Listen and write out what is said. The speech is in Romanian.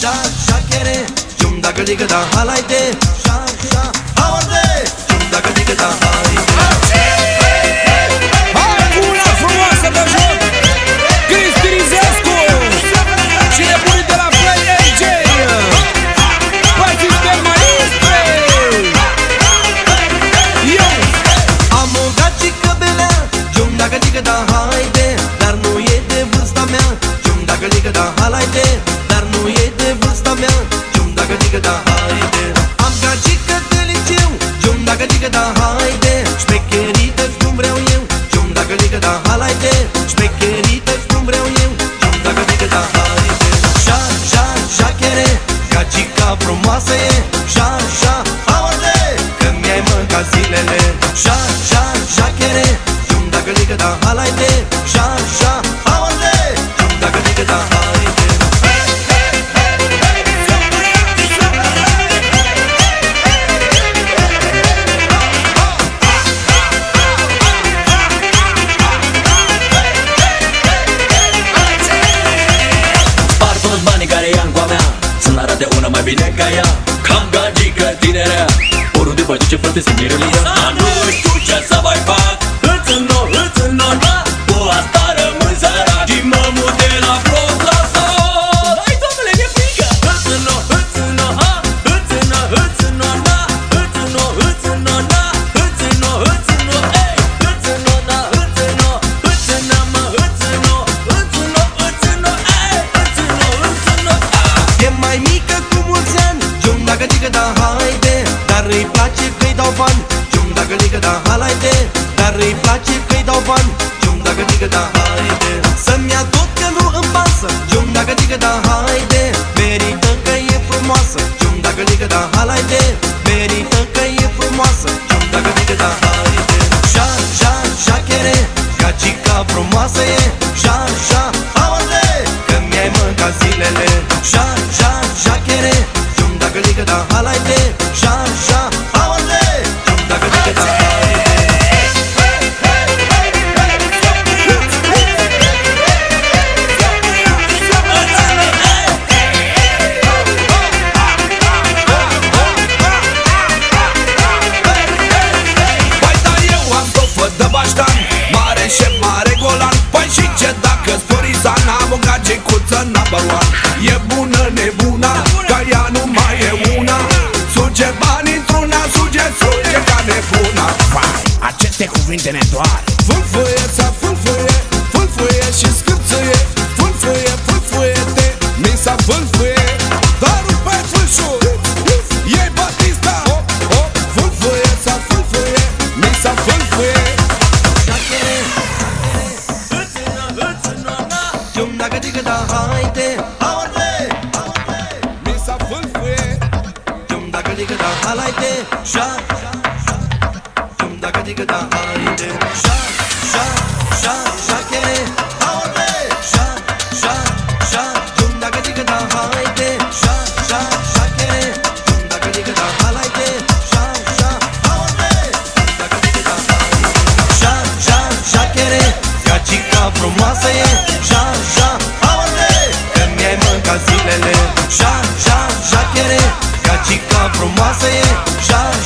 șa, șachere Cium dacă dică da halaite Șa, șa, haorde Cium dacă dică da halaite Șa, șa, haide Cium dacă dică da haide Par toți banii care ia cu a mea Să-mi arate una mai bine ca ea. Cam gagică tinerea Orul de face ce frate se mire lângă Dar nu știu ce să mai fac îi place că-i dau bani. Cium dacă dică da halaide Dar îi place că-i dau bani. Cium dacă dică da haide. Să-mi ia tot că nu îmi pasă. Cium dacă dică da haide. Merită că e frumoasă. Cium dacă dică da halaide Merită că e frumoasă. Cium dacă dică da haide. Șa, șa, șachere Gagica frumoasă e. Șa, șa, haide Că mi-ai mâncat zilele. Șa, gagicuță number one. E bună nebuna Că ea nu mai e una. Suge bani într-una Suge, suge ca nebuna. Vai, aceste cuvinte ne doar. Fâlfâie să fâlfâie Fâlfâie și scârțâie. Fâlfâie, fâlfâie-te Mi s-a fâlfâie Șa, Cium dacă dică da haide. Șa, șa, șa, șachere Haide, șa, șa, șa Cium dacă dică da haide. Șa, șa, șachere Cium dacă dică da halaide Șa, șa, haide! Cium dacă dică da haide. Șa, șa, șachere Gagica frumoasă e. Șa, șa, haide! Că mi-ai mâncat zilele. Șa, șa, șachere Gagica frumoasă e Șa,